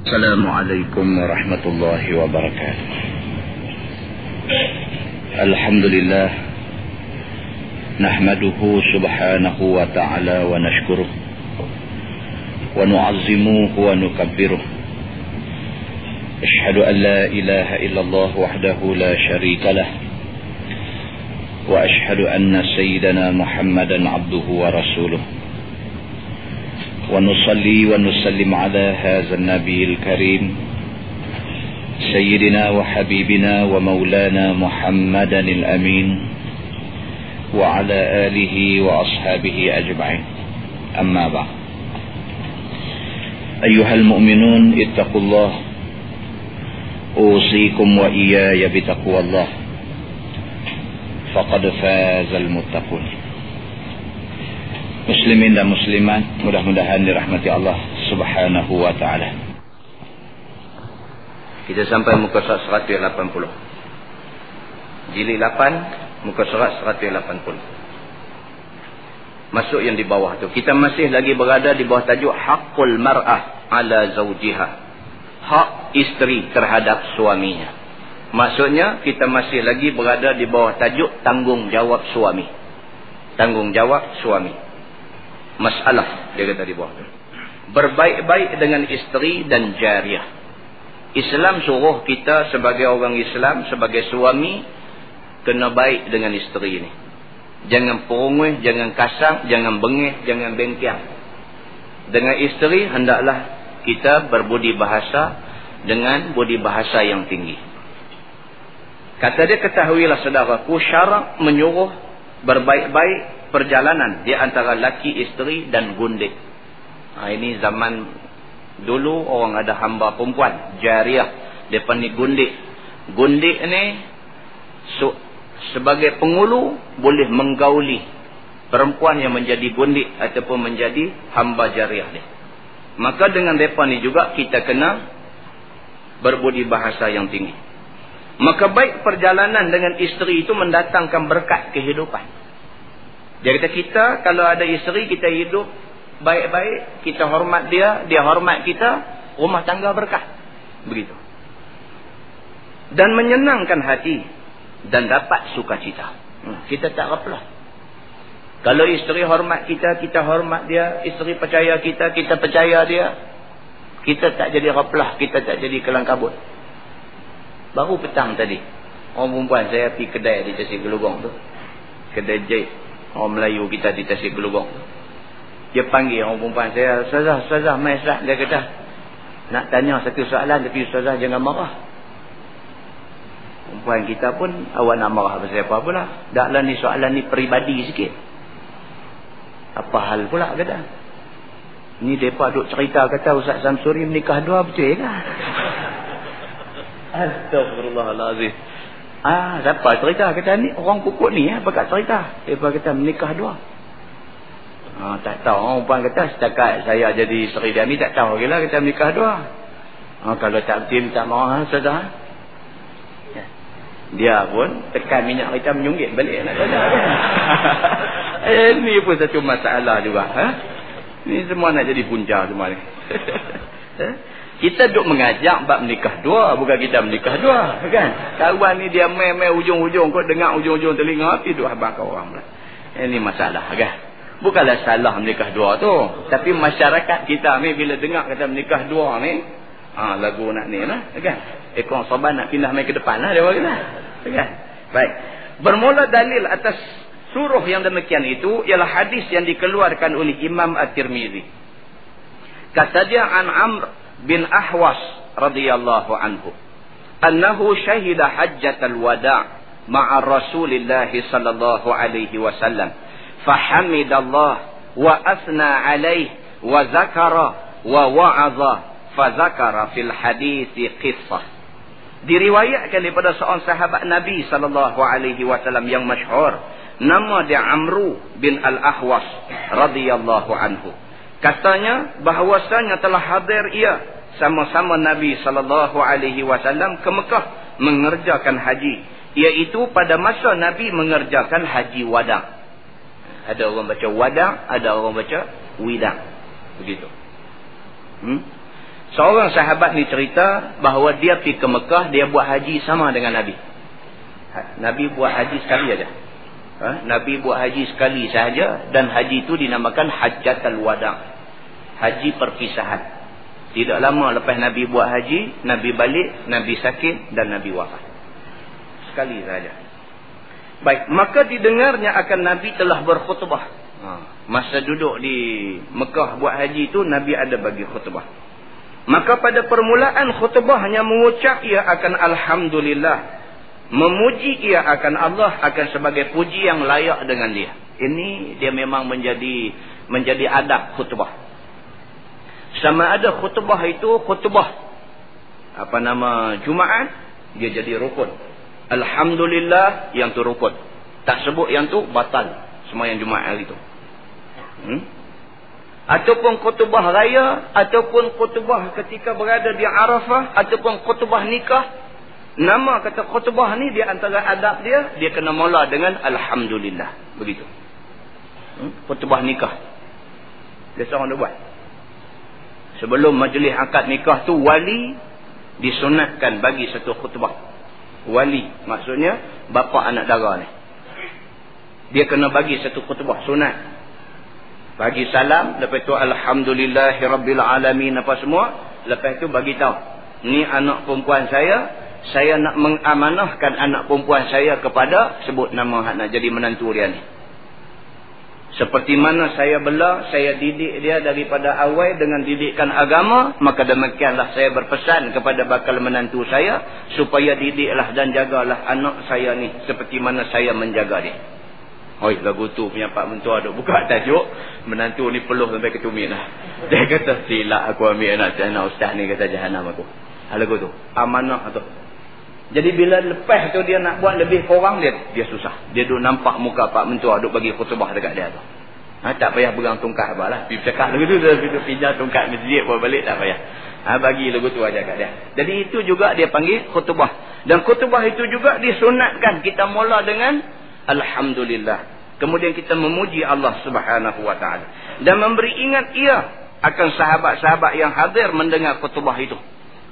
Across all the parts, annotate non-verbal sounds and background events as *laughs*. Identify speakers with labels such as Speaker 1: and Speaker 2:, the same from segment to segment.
Speaker 1: السلام عليكم ورحمة الله وبركاته. الحمد لله نحمده سبحانه وتعالى ونشكره ونعظمه ونكبره. أشهد أن لا إله إلا الله وحده لا شريك له. وأشهد أن سيدنا محمدا عبده ورسوله. ونصلي ونسلم على هذا النبي الكريم سيدنا وحبيبنا ومولانا محمدا الأمين وعلى آله وأصحابه أجمعين. أما بعد. أيها المؤمنون اتقوا الله. أوصيكم وإياي بتقوى الله. فقد فاز المتقون. Muslimin dan muslimat mudah-mudahan dirahmati Allah Subhanahu wa taala. Kita sampai muka surat 180. Jilid 8 muka surat 180. Masuk yang di bawah tu. Kita masih lagi berada di bawah tajuk haqqul mar'ah ala zawjiha. Hak isteri terhadap suaminya. Maksudnya kita masih lagi berada di bawah tajuk tanggungjawab suami. Tanggungjawab suami masalah dia kata di bawah berbaik-baik dengan isteri dan jariah. Islam suruh kita sebagai orang Islam sebagai suami kena baik dengan isteri ini jangan perungui jangan kasar jangan bengih jangan bengkiang. Dengan isteri hendaklah kita berbudi bahasa dengan budi bahasa yang tinggi. Kata dia ketahuilah saudaraku syarak menyuruh berbaik-baik perjalanan di antara laki isteri dan gundik. Ha, ini zaman dulu orang ada hamba perempuan, jariah, depan ni gundik. Gundik ni so, sebagai pengulu boleh menggauli perempuan yang menjadi gundik ataupun menjadi hamba jariah ni. Maka dengan depan ni juga kita kena berbudi bahasa yang tinggi. Maka baik perjalanan dengan isteri itu mendatangkan berkat kehidupan. Kata kita kalau ada isteri kita hidup baik-baik, kita hormat dia, dia hormat kita, rumah tangga berkah. Begitu. Dan menyenangkan hati dan dapat sukacita. Hmm, kita tak apalah. Kalau isteri hormat kita, kita hormat dia, isteri percaya kita, kita percaya dia, kita tak jadi raplah, kita tak jadi kelang kabut. Baru petang tadi, orang perempuan saya pergi kedai di Tasik Gelugong tu. Kedai jahit orang Melayu kita di Tasik Gelugong dia panggil orang perempuan saya Ustazah, Ustazah, mai Ustaz dia kata. Nak tanya satu soalan tapi Ustazah jangan marah. Perempuan kita pun awak nak marah pasal apa pula? Taklah ni soalan ni peribadi sikit. Apa hal pula kata. Ni mereka duk cerita kata Ustaz Samsuri menikah dua betul ke Astagfirullahaladzim Ah, siapa cerita kata ni orang kukuk ni eh pakat cerita. Dia kata menikah dua. Ah, tak tahu orang puan kata setakat saya jadi isteri dia ni tak tahu lagi kata menikah dua. Ah, kalau tak betul tak mau ha, sudah. Ya. Dia pun tekan minyak kita menyunggit balik nak kata. *laughs* eh, ni pun satu masalah juga, ha? Ni semua nak jadi punca semua ni. *laughs* Eh? Kita duk mengajak bab menikah dua. Bukan kita menikah dua. Kan? Kawan ni dia main-main ujung-ujung. Kau dengar ujung-ujung telinga. Tapi duk kau orang pula. Ini masalah. Kan? Bukanlah salah menikah dua tu. Tapi masyarakat kita ni bila dengar kata menikah dua ni. Ha, lagu nak ni lah. Kan? Ekor sabar nak pindah main ke depan lah. Dia kata. Kan? Baik. Bermula dalil atas suruh yang demikian itu. Ialah hadis yang dikeluarkan oleh Imam At-Tirmizi. Kata dia an Amr bin Ahwas radhiyallahu anhu annahu syahida hajjatal wada' ma'a Rasulillah sallallahu alaihi wasallam fahamidallah wa asna alaihi wa zakara wa wa'adha fa zakara fil hadis qissah diriwayatkan daripada seorang sahabat Nabi sallallahu alaihi wasallam yang masyhur nama dia Amru bin Al-Ahwas radhiyallahu anhu Katanya bahawasanya telah hadir ia sama-sama Nabi sallallahu alaihi wasallam ke Mekah mengerjakan haji iaitu pada masa Nabi mengerjakan haji wada. Ada orang baca wada, ada orang baca wida. Begitu. Hmm? Seorang sahabat ni cerita bahawa dia pergi ke Mekah, dia buat haji sama dengan Nabi. Ha, Nabi buat haji sekali aja. Ha? Nabi buat haji sekali sahaja dan haji itu dinamakan Hajjatul Wada'. Haji perpisahan. Tidak lama lepas Nabi buat haji, Nabi balik, Nabi sakit dan Nabi wafat. Sekali sahaja. Baik, maka didengarnya akan Nabi telah berkhutbah. Ha. Masa duduk di Mekah buat haji itu, Nabi ada bagi khutbah. Maka pada permulaan khutbahnya mengucap ia akan Alhamdulillah. Memuji ia akan Allah akan sebagai puji yang layak dengan dia. Ini dia memang menjadi menjadi adab khutbah. Sama ada khutbah itu khutbah. Apa nama Jumaat. Dia jadi rukun. Alhamdulillah yang tu rukun. Tak sebut yang tu batal. Semua yang Jumaat itu. Hmm? ataupun khutbah raya ataupun khutbah ketika berada di Arafah ataupun khutbah nikah nama kata khutbah ni di antara adab dia dia kena mula dengan alhamdulillah begitu hmm? khutbah nikah biasa orang buat sebelum majlis akad nikah tu wali disunatkan bagi satu khutbah. Wali maksudnya bapa anak dara ni. Dia kena bagi satu khutbah sunat. Bagi salam lepas tu alhamdulillahirabbilalamin apa semua. Lepas tu bagi tahu ni anak perempuan saya saya nak mengamanahkan anak perempuan saya kepada sebut nama hak nak jadi menantu dia ni seperti mana saya bela saya didik dia daripada awal dengan didikan agama maka demikianlah saya berpesan kepada bakal menantu saya supaya didiklah dan jagalah anak saya ni seperti mana saya menjaga dia Oi lagu tu punya pak mentua duk buka *laughs* tajuk menantu ni peluh sampai ke tumit lah. Dia kata silap aku ambil anak saya nak ustaz ni kata jahanam aku. Ha lagu tu. Amanah tu. Jadi bila lepas tu dia nak buat lebih kurang dia dia susah. Dia duk nampak muka pak mentua duk bagi khutbah dekat dia tu. Ha, tak payah pegang tungkat apa lah. Pergi cakap lagu tu dia pinjam tungkat masjid buat balik tak payah. Ha, bagi lagu tu aja kat dia. Jadi itu juga dia panggil khutbah. Dan khutbah itu juga disunatkan kita mula dengan Alhamdulillah. Kemudian kita memuji Allah subhanahu wa ta'ala. Dan memberi ingat ia akan sahabat-sahabat yang hadir mendengar khutbah itu.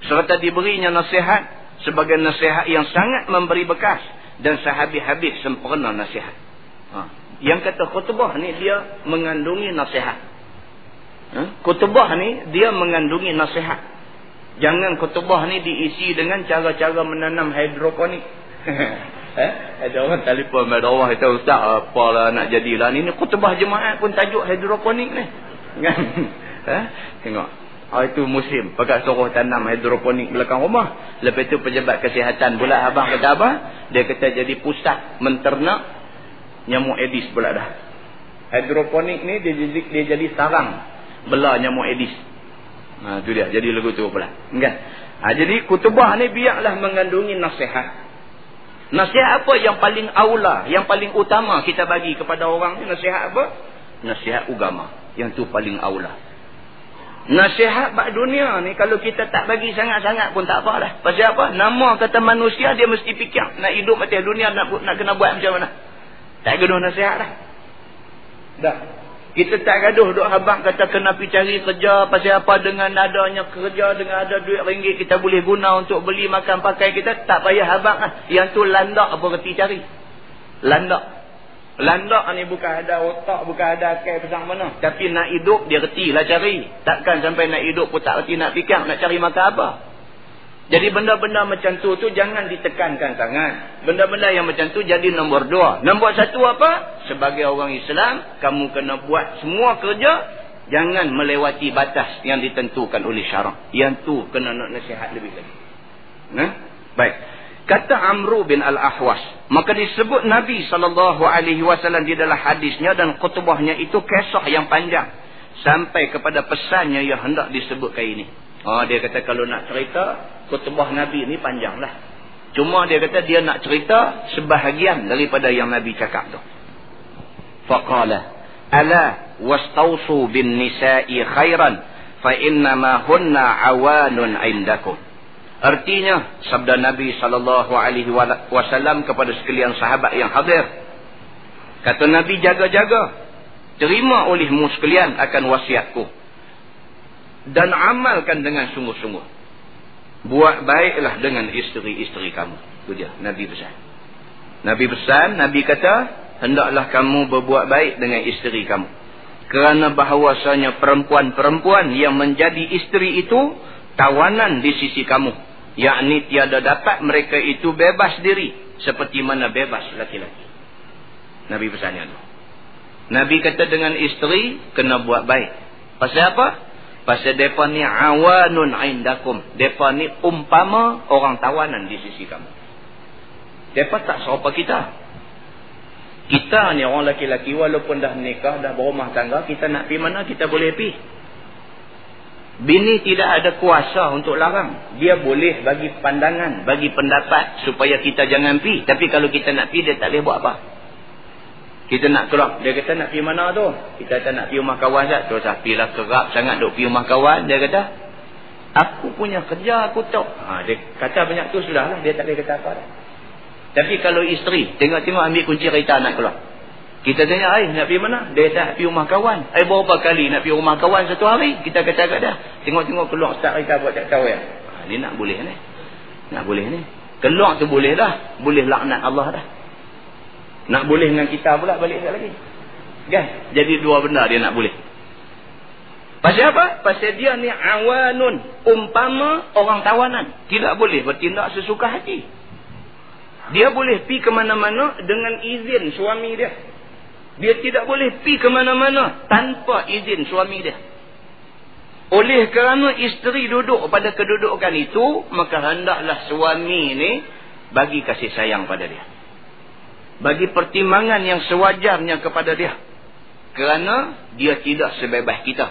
Speaker 1: Serta diberinya nasihat sebagai nasihat yang sangat memberi bekas. Dan sehabis-habis sempurna nasihat. Ha. Yang kata khutbah ni dia mengandungi nasihat. Ha? Khutbah ni dia mengandungi nasihat. Jangan khutbah ni diisi dengan cara-cara menanam hidroponik. Eh? *laughs* Ada orang telefon pada Allah kata ustaz apalah nak jadilah ni. Ni khutbah jemaah pun tajuk hidroponik ni. Kan? *laughs* eh? Tengok. Oh, itu musim. Pakat suruh tanam hidroponik belakang rumah. Lepas itu pejabat kesihatan pula abang kata apa? Dia kata jadi pusat menternak nyamuk edis pula dah. Hidroponik ni dia jadi, dia jadi sarang belah nyamuk edis. Ha, tu dia. Jadi lagu tu pula. Kan? Ha, jadi kutubah ni biarlah mengandungi nasihat. Nasihat apa yang paling aula, yang paling utama kita bagi kepada orang ni? Nasihat apa? Nasihat agama. Yang tu paling aula. Nasihat bak dunia ni kalau kita tak bagi sangat-sangat pun tak apa lah. Pasal apa? Nama kata manusia dia mesti fikir. Nak hidup mati dunia nak, nak kena buat macam mana. Tak kena nasihat lah. Dah. Kita tak gaduh duk habang kata kena pergi cari kerja pasal apa dengan adanya kerja dengan ada duit ringgit kita boleh guna untuk beli makan pakai kita tak payah habang lah. Yang tu landak apa reti cari. Landak. Landak ni bukan ada otak, bukan ada akal besar mana. Tapi nak hidup dia reti lah cari. Takkan sampai nak hidup pun tak reti nak fikir nak cari makan apa. Jadi benda-benda macam tu tu jangan ditekankan sangat. Benda-benda yang macam tu jadi nombor dua. Nombor satu apa? Sebagai orang Islam, kamu kena buat semua kerja. Jangan melewati batas yang ditentukan oleh syarak. Yang tu kena nak nasihat lebih lagi. Nah? Baik. Kata Amru bin Al-Ahwas. Maka disebut Nabi SAW di dalam hadisnya dan kutubahnya itu kisah yang panjang. Sampai kepada pesannya yang hendak disebutkan ini. Oh, dia kata kalau nak cerita, khutbah Nabi ni panjang lah. Cuma dia kata dia nak cerita sebahagian daripada yang Nabi cakap tu. Faqala ala wastausu bin nisa'i khairan fa innama hunna awanun indakum. Artinya sabda Nabi sallallahu alaihi wasallam kepada sekalian sahabat yang hadir. Kata Nabi jaga-jaga. Terima olehmu sekalian akan wasiatku. dan amalkan dengan sungguh-sungguh. Buat baiklah dengan isteri-isteri kamu. Itu dia Nabi pesan. Nabi pesan, Nabi kata, hendaklah kamu berbuat baik dengan isteri kamu. Kerana bahawasanya perempuan-perempuan yang menjadi isteri itu tawanan di sisi kamu. Yakni tiada dapat mereka itu bebas diri seperti mana bebas laki-laki. Nabi pesannya itu. Nabi kata dengan isteri kena buat baik. Pasal apa? Pasal mereka ni awanun indakum. Mereka ni umpama orang tawanan di sisi kamu. Mereka tak serupa kita. Kita ni orang laki-laki walaupun dah nikah, dah berumah tangga, kita nak pergi mana kita boleh pergi. Bini tidak ada kuasa untuk larang. Dia boleh bagi pandangan, bagi pendapat supaya kita jangan pergi. Tapi kalau kita nak pergi, dia tak boleh buat apa. Kita nak keluar. Dia kata nak pergi mana tu? Kita kata nak pergi rumah kawan tak? Terus lah kerap sangat duk pergi rumah kawan. Dia kata, aku punya kerja aku tahu. Ha, dia kata banyak tu sudah lah. Dia tak boleh kata apa. Tapi kalau isteri, tengok-tengok ambil kunci kereta nak keluar. Kita tanya, ay nak pergi mana? Dia kata pergi rumah kawan. Ay berapa kali nak pergi rumah kawan satu hari? Kita kata kat dia. Tengok-tengok keluar start kereta buat tak tahu ya. Ha, ni nak boleh ni. Nak boleh ni. Keluar tu boleh dah. Boleh laknat Allah dah. Nak boleh dengan kita pula balik sekali lagi. Kan? Jadi dua benda dia nak boleh. Pasal apa? Pasal dia ni awanun. Umpama orang tawanan. Tidak boleh bertindak sesuka hati. Dia boleh pi ke mana-mana dengan izin suami dia. Dia tidak boleh pi ke mana-mana tanpa izin suami dia. Oleh kerana isteri duduk pada kedudukan itu, maka hendaklah suami ini bagi kasih sayang pada dia. Bagi pertimbangan yang sewajarnya kepada dia. Kerana dia tidak sebebas kita.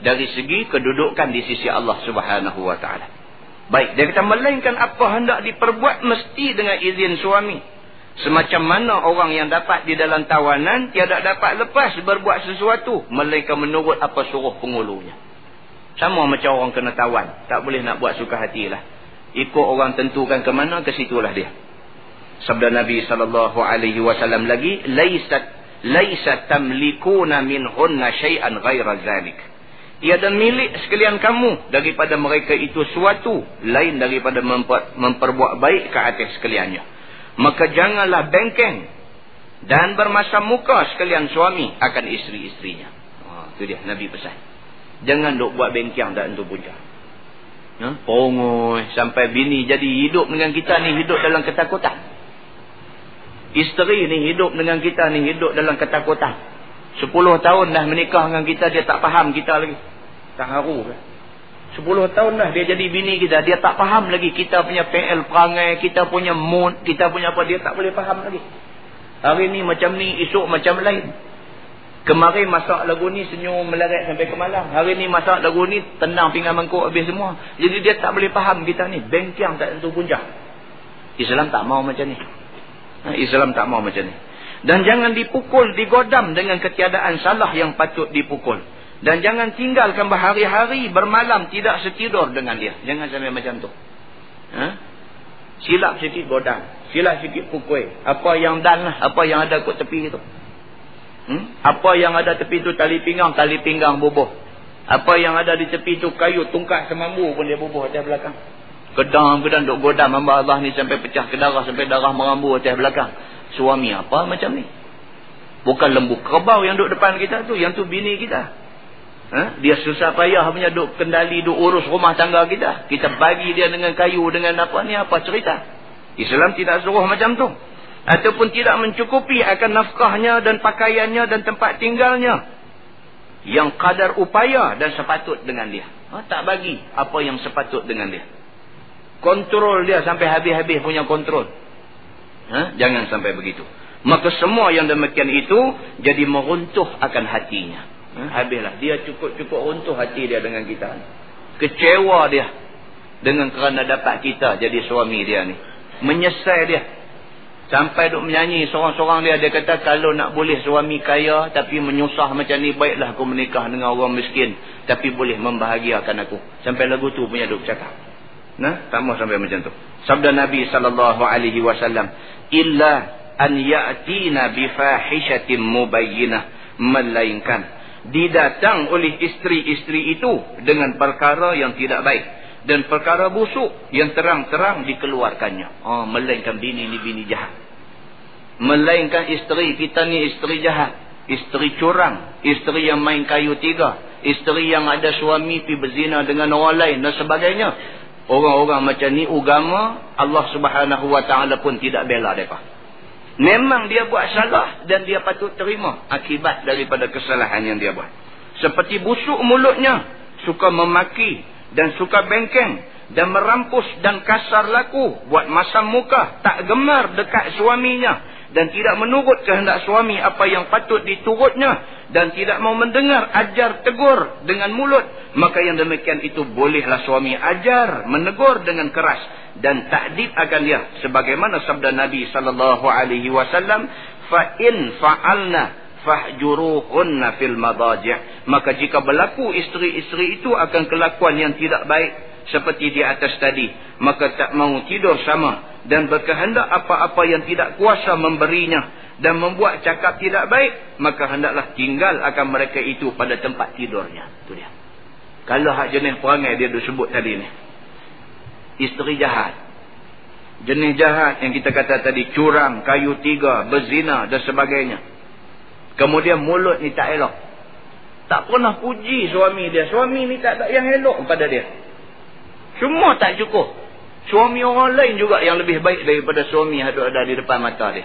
Speaker 1: Dari segi kedudukan di sisi Allah subhanahu wa ta'ala. Baik dia kata melainkan apa hendak diperbuat mesti dengan izin suami. Semacam mana orang yang dapat di dalam tawanan tiada dapat lepas berbuat sesuatu. Melainkan menurut apa suruh pengulunya sama macam orang kena tawan. Tak boleh nak buat suka hatilah ikut orang tentukan ke mana ke situlah dia. Sabda Nabi wasallam lagi laisat laisat tamlikuna minhunna syai'an ghaira zalik. Tiada milik sekalian kamu daripada mereka itu suatu lain daripada memper, memperbuat baik ke atas sekaliannya. Maka janganlah bengkeng dan bermasa muka sekalian suami akan isteri-isterinya. Ha, itu dia Nabi pesan jangan duk buat bengkang dan tu punca ha? pongoi sampai bini jadi hidup dengan kita ni hidup dalam ketakutan Isteri ni hidup dengan kita ni hidup dalam ketakutan. Sepuluh tahun dah menikah dengan kita dia tak faham kita lagi. Tak haru ke? Sepuluh tahun dah dia jadi bini kita. Dia tak faham lagi kita punya PL perangai, kita punya mood, kita punya apa. Dia tak boleh faham lagi. Hari ni macam ni, esok macam lain. Kemarin masak lagu ni senyum melarat sampai ke malam. Hari ni masak lagu ni tenang pinggan mangkuk habis semua. Jadi dia tak boleh faham kita ni. Bengkiang tak tentu punca. Islam tak mau macam ni. Ha, Islam tak mau macam ni. Dan jangan dipukul, digodam dengan ketiadaan salah yang patut dipukul. Dan jangan tinggalkan berhari-hari bermalam tidak setidur dengan dia. Jangan sampai macam tu. Ha? Silap sikit godam. Silap sikit pukul. Apa yang dan lah. Apa yang ada kat tepi itu. Hmm? Apa yang ada tepi itu tali pinggang, tali pinggang bubuh. Apa yang ada di tepi itu kayu, tungkat semambu pun dia bubuh atas belakang. Kedang-kedang duk godam hamba Allah ni sampai pecah ke darah. Sampai darah merambu atas belakang. Suami apa macam ni? Bukan lembu kerbau yang duk depan kita tu. Yang tu bini kita. Ha? Dia susah payah punya duk kendali, duk urus rumah tangga kita. Kita bagi dia dengan kayu, dengan apa ni, apa cerita. Islam tidak suruh macam tu. Ataupun tidak mencukupi akan nafkahnya dan pakaiannya dan tempat tinggalnya. Yang kadar upaya dan sepatut dengan dia. Ha? Tak bagi apa yang sepatut dengan dia. Kontrol dia sampai habis-habis punya kontrol. Ha? Jangan sampai begitu. Maka semua yang demikian itu jadi meruntuh akan hatinya. Ha? Habislah. Dia cukup-cukup runtuh hati dia dengan kita. Kecewa dia. Dengan kerana dapat kita jadi suami dia ni. Menyesal dia. Sampai duk menyanyi seorang-seorang dia. Dia kata kalau nak boleh suami kaya tapi menyusah macam ni. Baiklah aku menikah dengan orang miskin. Tapi boleh membahagiakan aku. Sampai lagu tu punya duk cakap. Nah, tak sampai macam tu. Sabda Nabi wasallam, "Illa an ya'tina bi fahishatin mubayyinah." Melainkan didatang oleh isteri-isteri itu dengan perkara yang tidak baik dan perkara busuk yang terang-terang dikeluarkannya. Oh, melainkan bini ni bini jahat. Melainkan isteri kita ni isteri jahat. Isteri curang isteri yang main kayu tiga isteri yang ada suami pi berzina dengan orang lain dan sebagainya. Orang-orang macam ni agama Allah Subhanahu wa taala pun tidak bela depa memang dia buat salah dan dia patut terima akibat daripada kesalahan yang dia buat. Seperti busuk mulutnya suka memaki dan suka bengkeng dan merampus dan kasar laku buat masam muka tak gemar dekat suaminya dan tidak menurut kehendak suami apa yang patut diturutnya dan tidak mau mendengar ajar tegur dengan mulut maka yang demikian itu bolehlah suami ajar menegur dengan keras dan takdib akan dia sebagaimana sabda Nabi sallallahu alaihi wasallam fa in fa'alna fahjuruhunna fil madaji' maka jika berlaku isteri-isteri itu akan kelakuan yang tidak baik seperti di atas tadi. Maka tak mau tidur sama dan berkehendak apa-apa yang tidak kuasa memberinya dan membuat cakap tidak baik maka hendaklah tinggal akan mereka itu pada tempat tidurnya. Itu dia. Kalau hak jenis perangai dia disebut tadi ni. Isteri jahat. Jenis jahat yang kita kata tadi curang, kayu tiga, berzina dan sebagainya kemudian mulut ni tak elok tak pernah puji suami dia suami ni tak ada yang elok kepada dia semua tak cukup Suami orang lain juga yang lebih baik daripada suami yang ada di depan mata dia.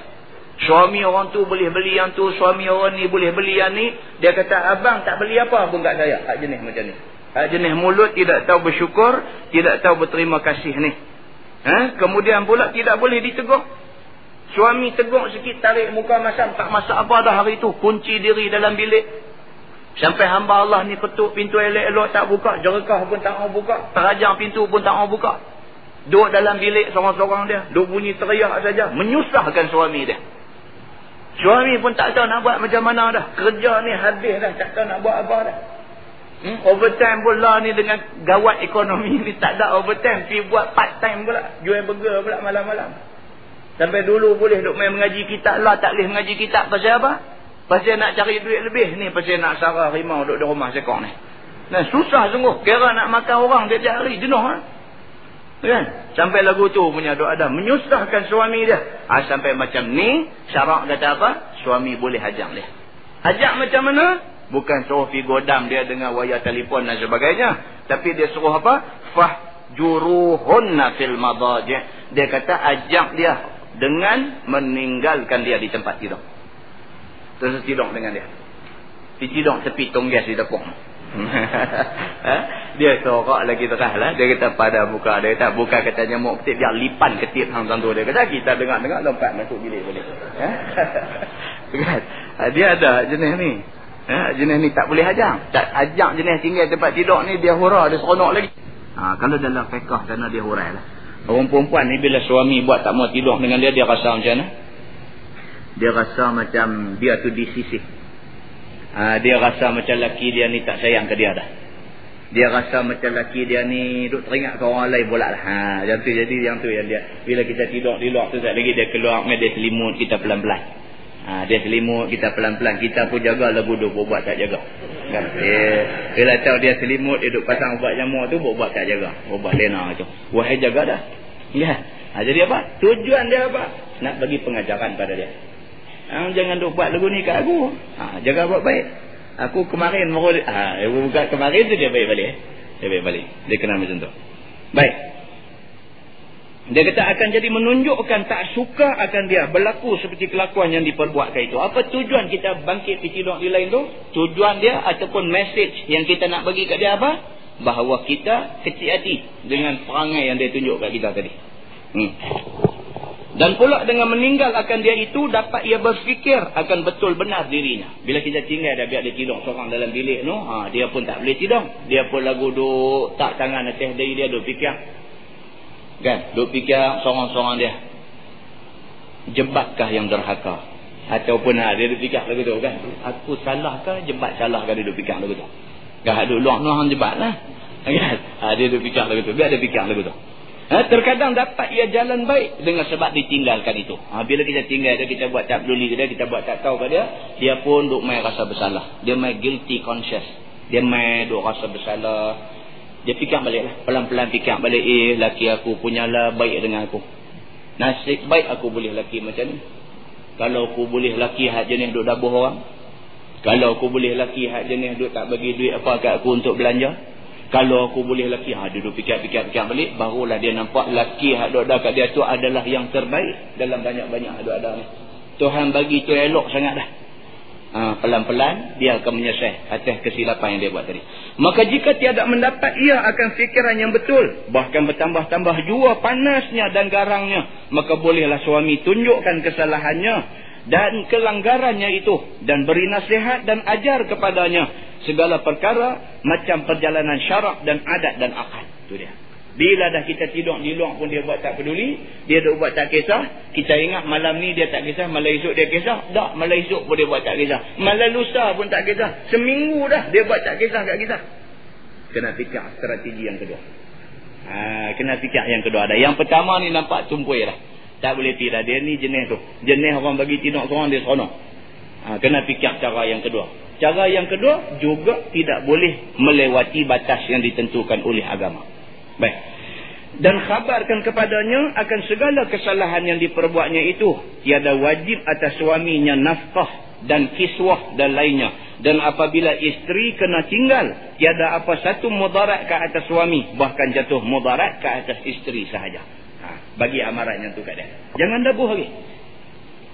Speaker 1: Suami orang tu boleh beli yang tu, suami orang ni boleh beli yang ni. Dia kata, abang tak beli apa pun kat saya. Hak jenis macam ni. Hak jenis mulut tidak tahu bersyukur, tidak tahu berterima kasih ni. Ha? Kemudian pula tidak boleh ditegur. Suami tegur sikit, tarik muka masam. Tak masak apa dah hari tu. Kunci diri dalam bilik. Sampai hamba Allah ni ketuk pintu elok-elok tak buka. Jerekah pun tak mau buka. Terajang pintu pun tak mau buka. Duduk dalam bilik seorang-seorang dia. Duduk bunyi teriak saja. Menyusahkan suami dia. Suami pun tak tahu nak buat macam mana dah. Kerja ni habis dah. Tak tahu nak buat apa dah. Hmm? Overtime pula ni dengan gawat ekonomi ni tak ada overtime. Pergi buat part time pula. Jual burger pula malam-malam. Sampai dulu boleh duduk main mengaji kitab lah. Tak boleh mengaji kitab. Pasal apa? Pasal nak cari duit lebih. Ni pasal nak sarah rimau duduk di rumah sekok ni. Nah, susah sungguh. Kira nak makan orang tiap-tiap hari. Jenuh ha? kan sampai lagu tu punya doa ada menyusahkan suami dia ha, sampai macam ni syarak kata apa suami boleh ajak dia ajak macam mana bukan suruh pergi godam dia dengan wayar telefon dan sebagainya tapi dia suruh apa fah juruhunna fil madaji dia kata ajak dia dengan meninggalkan dia di tempat tidur terus tidur dengan dia. Tidur tepi tonggas di tepung. *laughs* Ha? dia sorak lagi terah lah. Dia kata pada buka. Dia kata buka kata nyamuk ketip biar lipan ketip hang tu. Dia kata kita dengar-dengar lompat masuk bilik boleh. Ha? *laughs* ha? dia ada jenis ni. Ha? jenis ni tak boleh ajak. Tak ajak jenis tinggal tempat tidur ni dia hura dia seronok lagi. Ha, kalau dalam fekah sana dia hurai lah orang perempuan ni bila suami buat tak mau tidur dengan dia dia rasa macam mana dia rasa macam dia tu disisih ha, dia rasa macam laki dia ni tak sayang ke dia dah dia rasa macam laki dia ni duk teringat ke orang lain pula lah. Ha, yang tu jadi yang tu yang dia. Bila kita tidur di luar tu tak lagi dia keluar dia selimut kita pelan-pelan. Ha, dia selimut kita pelan-pelan. Kita pun jaga lah bodoh buat tak jaga. Kan? Bila tahu dia selimut dia duk pasang ubat nyamuk tu buat tak jaga. Ubat lena tu. Wahai jaga dah. Ya. Ha, jadi apa? Tujuan dia apa? Nak bagi pengajaran pada dia. Ha, jangan duk buat lagu ni kat aku. Ha, jaga buat baik. Aku kemarin mau ha, buka kemarin tu dia baik balik. Eh. Dia baik balik. Dia kenal macam tu. Baik. Dia kata akan jadi menunjukkan tak suka akan dia berlaku seperti kelakuan yang diperbuatkan itu. Apa tujuan kita bangkit di tidur di lain tu? Tujuan dia ataupun message yang kita nak bagi kat dia apa? Bahawa kita kecil hati dengan perangai yang dia tunjuk kat kita tadi. Hmm. Dan pula dengan meninggal akan dia itu dapat ia berfikir akan betul benar dirinya. Bila kita tinggal dia biar dia tidur seorang dalam bilik tu, ha, dia pun tak boleh tidur. Dia pun lagu duk tak tangan atas diri dia duk fikir. Kan? Duk fikir seorang-seorang dia. Jebatkah yang derhaka? Ataupun ha, dia duk fikir lagu tu kan? Aku salahkah jebat salahkah dia duk fikir lagu tu? Kan? Duk luar-luar jebat lah. Kan? Ha, dia duk fikir lagu tu. Biar dia fikir lagu tu. Ha, terkadang dapat ia jalan baik dengan sebab ditinggalkan itu. Ha, bila kita tinggal dia, kita buat tak peduli dia, kita buat tak tahu ke dia, dia pun duk main rasa bersalah. Dia main guilty conscious. Dia main duk rasa bersalah. Dia fikir balik lah. Pelan-pelan fikir balik, eh laki aku punyalah baik dengan aku. Nasib baik aku boleh laki macam ni. Kalau aku boleh laki hak jenis duk dabuh orang. Kalau aku boleh laki hak jenis duk tak bagi duit apa kat aku untuk belanja. Kalau aku boleh laki, ha, duduk fikir-fikir balik, barulah dia nampak laki yang ada kat dia tu adalah yang terbaik dalam banyak-banyak ada-ada ni. Tuhan bagi tu elok sangat dah. Ha, pelan-pelan dia akan menyesal atas kesilapan yang dia buat tadi. Maka jika tiada mendapat ia akan fikiran yang betul. Bahkan bertambah-tambah jua panasnya dan garangnya. Maka bolehlah suami tunjukkan kesalahannya dan kelanggarannya itu. Dan beri nasihat dan ajar kepadanya segala perkara macam perjalanan syarak dan adat dan akal. Itu dia. Bila dah kita tidur di luar pun dia buat tak peduli. Dia dah buat tak kisah. Kita ingat malam ni dia tak kisah. Malam esok dia kisah. Tak. Malam esok pun dia buat tak kisah. Malam lusa pun tak kisah. Seminggu dah dia buat tak kisah tak kisah. Kena fikir strategi yang kedua. Ha, kena fikir yang kedua ada. Yang pertama ni nampak tumpui dah. Tak boleh tidak. Dia ni jenis tu. Jenis orang bagi tidur seorang dia seronok. Ha, kena fikir cara yang kedua. Cara yang kedua juga tidak boleh melewati batas yang ditentukan oleh agama. Baik. Dan khabarkan kepadanya akan segala kesalahan yang diperbuatnya itu. Tiada wajib atas suaminya nafkah dan kiswah dan lainnya. Dan apabila isteri kena tinggal, tiada apa satu mudarat ke atas suami. Bahkan jatuh mudarat ke atas isteri sahaja. Ha, bagi amaran yang tu kat dia. Jangan dabuh lagi.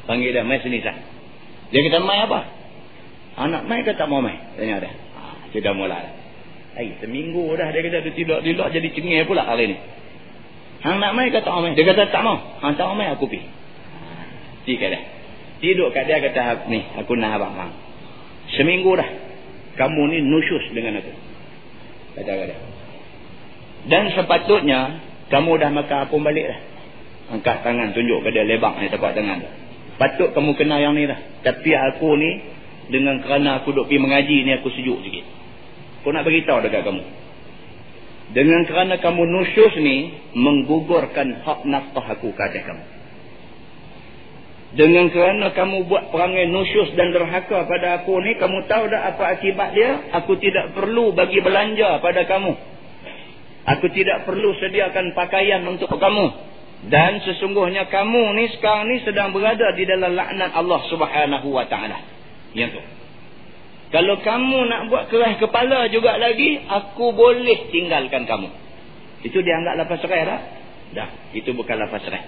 Speaker 1: Panggil dia, mai sini sah. Dia kata, mai apa? Anak main ke tak mau main? Tanya dia. Ha, sudah mula. Hai, seminggu dah dia kata dia tidur di luar jadi cengih pula hari ni. Hang nak tak mau main? Dia kata tak mau. Hang tak mau aku pi. Ti kata. Tidur kat dia kata ni, aku nak abang hang. Seminggu dah. Kamu ni nusyus dengan aku. Kata kata. Dan sepatutnya kamu dah makan apa balik dah. Angkat tangan tunjuk ke dia lebak ni tapak tangan. Patut kamu kenal yang ni dah. Tapi aku ni dengan kerana aku duk pergi mengaji ni aku sejuk sikit. Aku nak beritahu dekat kamu. Dengan kerana kamu nusyus ni menggugurkan hak nafkah aku ke atas kamu. Dengan kerana kamu buat perangai nusyus dan derhaka pada aku ni, kamu tahu dah apa akibat dia? Aku tidak perlu bagi belanja pada kamu. Aku tidak perlu sediakan pakaian untuk kamu. Dan sesungguhnya kamu ni sekarang ni sedang berada di dalam laknat Allah subhanahu wa ta'ala. Yang tu. Kalau kamu nak buat keras kepala juga lagi, aku boleh tinggalkan kamu. Itu dianggap lapas serai tak? Dah, itu bukan lapas serai.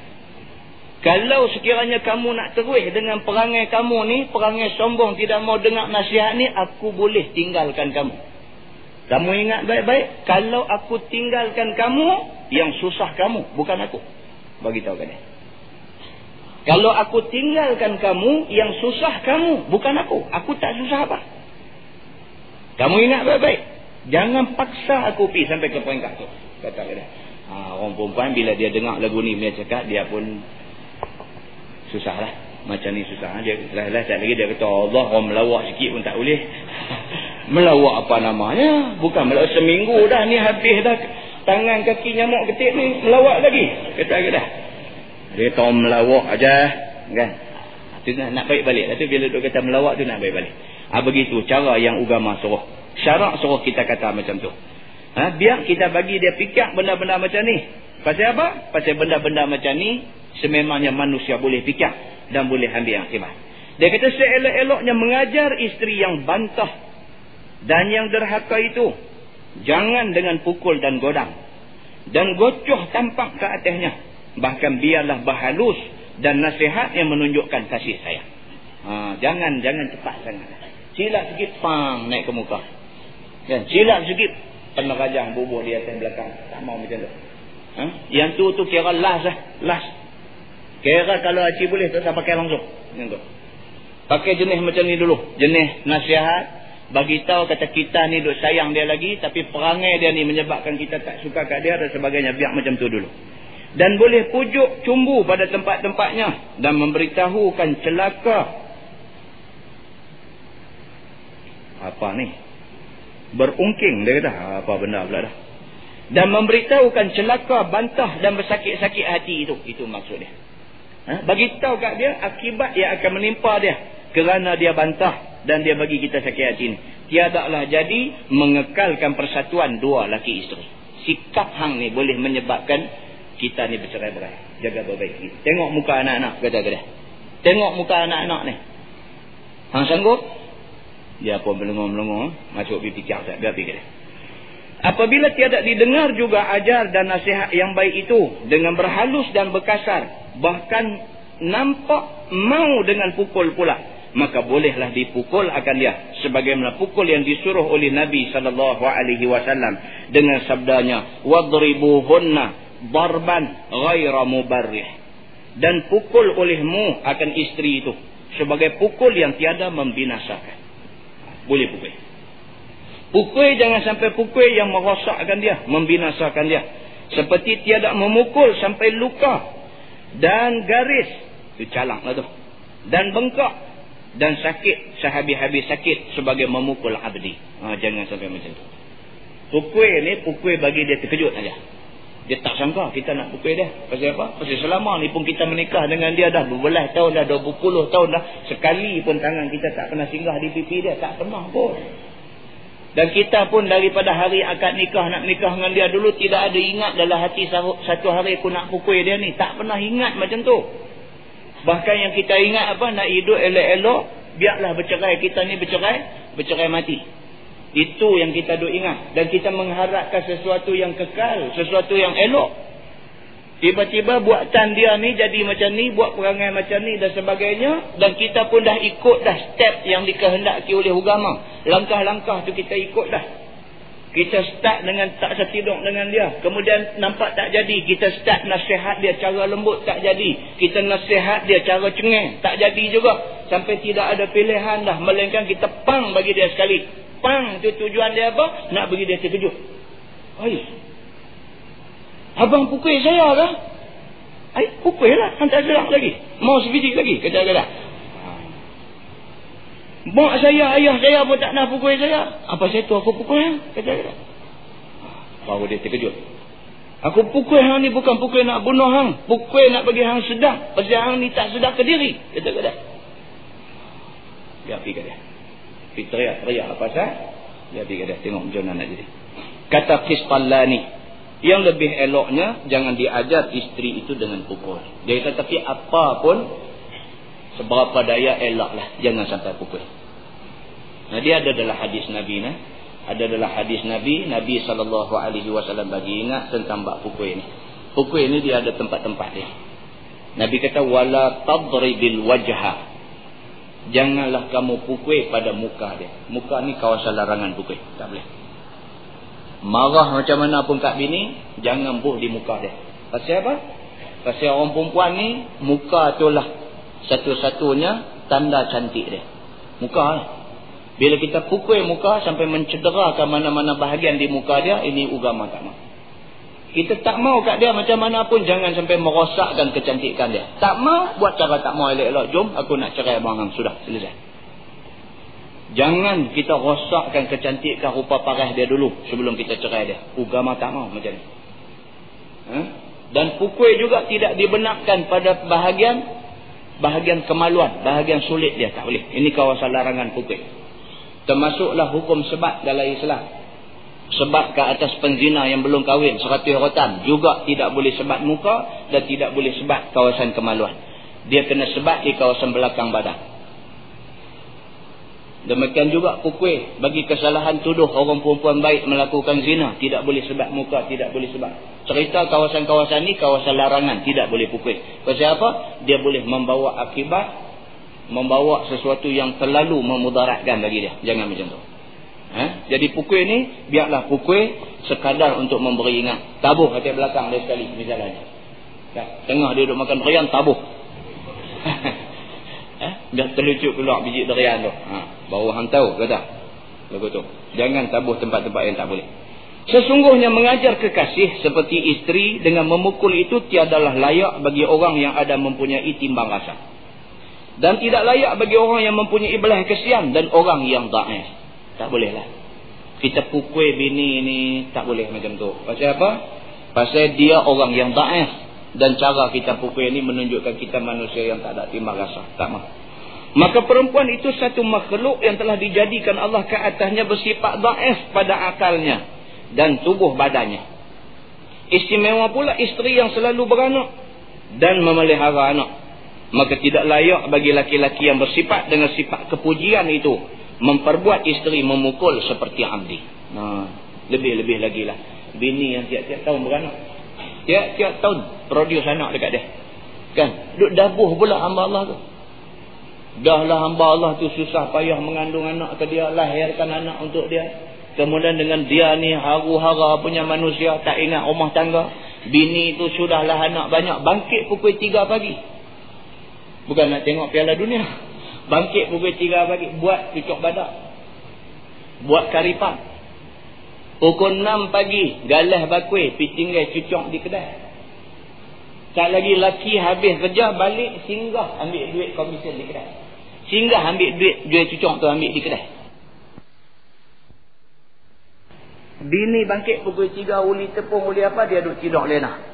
Speaker 1: Kalau sekiranya kamu nak terus dengan perangai kamu ni, perangai sombong tidak mau dengar nasihat ni, aku boleh tinggalkan kamu. Kamu ingat baik-baik, kalau aku tinggalkan kamu, yang susah kamu, bukan aku. Bagi tahu kan dia. Kalau aku tinggalkan kamu, yang susah kamu, bukan aku. Aku tak susah apa. Kamu ingat baik-baik. Jangan paksa aku pergi sampai ke peringkat tu. Kata dia. Ha, orang perempuan bila dia dengar lagu ni dia cakap, dia pun susah lah. Macam ni susah. Dia lah, tak lagi dia kata, Allah orang melawak sikit pun tak boleh. *laughs* melawak apa namanya? Bukan melawak seminggu dah ni habis dah. Tangan kaki nyamuk ketik ni melawak lagi. Kata dia dia tahu melawak aja kan. Itu nak, nak baik balik. Tapi bila dia kata melawak tu nak baik balik. Ha, begitu cara yang agama suruh. Syarak suruh kita kata macam tu. Ha, biar kita bagi dia fikir benda-benda macam ni. Pasal apa? Pasal benda-benda macam ni sememangnya manusia boleh fikir dan boleh ambil akibat. Dia kata seelok-eloknya mengajar isteri yang bantah dan yang derhaka itu jangan dengan pukul dan godang dan gocoh tampak ke atasnya bahkan biarlah berhalus dan nasihat yang menunjukkan kasih sayang. Ha, jangan jangan cepat sangat. Silap sikit pang naik ke muka. Kan silap sikit penerajang bubuh di atas belakang. Tak mau macam tu. Ha? yang tu tu kira last lah last. Kira kalau aci boleh tak usah pakai langsung. Macam tu. Pakai jenis macam ni dulu. Jenis nasihat bagi tahu kata kita ni duk sayang dia lagi tapi perangai dia ni menyebabkan kita tak suka kat dia dan sebagainya. Biar macam tu dulu dan boleh pujuk cumbu pada tempat-tempatnya dan memberitahukan celaka. Apa ni? Berungking dia kata. Apa benda pula dah? Dan memberitahukan celaka bantah dan bersakit-sakit hati itu. Itu maksudnya ha? bagi tahu kat dia akibat yang akan menimpa dia. Kerana dia bantah dan dia bagi kita sakit hati ni. Tiadalah jadi mengekalkan persatuan dua laki isteri. Sikap hang ni boleh menyebabkan kita ni bercerai-berai jaga baik-baik tengok muka anak-anak kata-kata tengok muka anak-anak ni. Hang sanggup? Dia pun melengong-melengong masuk pipi kiak biar pergi Apabila tiada didengar juga ajar dan nasihat yang baik itu dengan berhalus dan berkasar, bahkan nampak mau dengan pukul pula, maka bolehlah dipukul akan dia sebagaimana pukul yang disuruh oleh Nabi wasallam dengan sabdanya wadribuhunna darban ghaira mubarrih dan pukul olehmu akan isteri itu sebagai pukul yang tiada membinasakan boleh pukul Pukul jangan sampai pukul yang merosakkan dia, membinasakan dia. Seperti tiada memukul sampai luka dan garis. Itu calak lah tu. Dan bengkak dan sakit sehabis-habis sakit sebagai memukul abdi. Ha, jangan sampai macam tu. Pukul ni pukul bagi dia terkejut saja. Dia tak sangka kita nak pukul dia. Pasal apa? Pasal selama ni pun kita menikah dengan dia dah berbelas tahun dah, dua puluh tahun dah. Sekali pun tangan kita tak pernah singgah di pipi dia. Tak pernah pun. Dan kita pun daripada hari akad nikah nak nikah dengan dia dulu tidak ada ingat dalam hati satu hari aku nak pukul dia ni. Tak pernah ingat macam tu. Bahkan yang kita ingat apa nak hidup elok-elok biarlah bercerai kita ni bercerai bercerai mati. Itu yang kita duk ingat dan kita mengharapkan sesuatu yang kekal, sesuatu yang elok. Tiba-tiba buatan dia ni jadi macam ni, buat perangai macam ni dan sebagainya. Dan kita pun dah ikut dah step yang dikehendaki oleh agama. Langkah-langkah tu kita ikut dah. Kita start dengan tak setiduk dengan dia. Kemudian nampak tak jadi. Kita start nasihat dia cara lembut tak jadi. Kita nasihat dia cara cengeng tak jadi juga. Sampai tidak ada pilihan dah. Melainkan kita pang bagi dia sekali. Pang tu tujuan dia apa? Nak bagi dia terkejut. Ayuh. Abang pukul saya lah. Ay, pukul lah. Hantar gerak lagi. Mau sebiji lagi. Kata-kata. Mak saya, ayah saya pun tak nak pukul saya. Apa saya tu aku pukul ya? Kata-kata. Baru dia terkejut. Aku pukul hang ni bukan pukul nak bunuh hang. Pukul nak bagi hang sedar. Pasal hang ni tak sedar ke diri. Kata-kata. Dia pergi kata. Pergi teriak-teriak apa sah? Pergi kata. Tengok macam mana nak jadi. Kata Kisfallani yang lebih eloknya jangan diajar isteri itu dengan pukul dia kata tapi apa pun seberapa daya eloklah jangan sampai pukul nah dia ada dalam hadis Nabi nah. ada dalam hadis Nabi Nabi SAW bagi ingat tentang bak pukul ini pukul ini dia ada tempat-tempat dia Nabi kata wala tadribil wajha janganlah kamu pukul pada muka dia. Muka ni kawasan larangan pukul. Tak boleh. Marah macam mana pun kat bini jangan buh di muka dia. Pasal apa? Pasal orang perempuan ni muka tu lah satu-satunya tanda cantik dia. Muka lah. Bila kita pukul muka sampai mencederakan mana-mana bahagian di muka dia ini ugama tak mahu kita tak mau kat dia macam mana pun jangan sampai merosakkan kecantikan dia tak mau buat cara tak mau elok-elok jom aku nak cerai abang sudah selesai Jangan kita rosakkan kecantikan rupa parah dia dulu sebelum kita cerai dia. Ugama tak mau macam ni. Ha? Dan pukul juga tidak dibenarkan pada bahagian bahagian kemaluan, bahagian sulit dia tak boleh. Ini kawasan larangan pukul. Termasuklah hukum sebab dalam Islam. Sebab ke atas penzina yang belum kahwin, seratus rotan juga tidak boleh sebab muka dan tidak boleh sebab kawasan kemaluan. Dia kena sebab di kawasan belakang badan. Demikian juga pukul bagi kesalahan tuduh orang perempuan baik melakukan zina. Tidak boleh sebab muka, tidak boleh sebab. Cerita kawasan-kawasan ni kawasan larangan. Tidak boleh pukul. Pasal apa? Dia boleh membawa akibat. Membawa sesuatu yang terlalu memudaratkan bagi dia. Jangan macam tu. Ha? Jadi pukul ni, biarlah pukul sekadar untuk memberi ingat. Tabuh hati belakang dia sekali misalnya. Ya, tengah dia duduk makan berian, tabuh. *laughs* eh? Dah terlucuk keluar biji derian tu. Ha. Baru hang tahu tak? Begitu. Jangan tabuh tempat-tempat yang tak boleh. Sesungguhnya mengajar kekasih seperti isteri dengan memukul itu tiadalah layak bagi orang yang ada mempunyai timbang rasa. Dan tidak layak bagi orang yang mempunyai belah kesian dan orang yang da'if. Tak bolehlah. kita pukul bini ni tak boleh macam tu. Pasal apa? Pasal dia orang yang daif dan cara kita pukul ni menunjukkan kita manusia yang tak ada timbang rasa. Tak mahu. Maka perempuan itu satu makhluk yang telah dijadikan Allah ke atasnya bersifat daif pada akalnya dan tubuh badannya. Istimewa pula isteri yang selalu beranak dan memelihara anak. Maka tidak layak bagi laki-laki yang bersifat dengan sifat kepujian itu memperbuat isteri memukul seperti Abdi. Nah, lebih-lebih lagi lah. Bini yang tiap-tiap tahun beranak. Tiap-tiap tahun produce anak dekat dia. Kan? Duk dabuh pula hamba Allah tu. Dahlah hamba Allah tu susah payah mengandung anak ke dia. Lahirkan anak untuk dia. Kemudian dengan dia ni haru-hara punya manusia. Tak ingat rumah tangga. Bini tu sudahlah anak banyak. Bangkit pukul 3 pagi. Bukan nak tengok piala dunia. Bangkit pukul tiga pagi. Buat cucuk badak. Buat karipan. Pukul enam pagi. Galah bakui. Pergi tinggal cucuk di kedai. Tak lagi laki habis kerja. Balik singgah ambil duit komisen di kedai. Singgah ambil duit jual cucuk tu ambil di kedai. Bini bangkit pukul tiga uli tepung uli apa dia duduk tidur lena.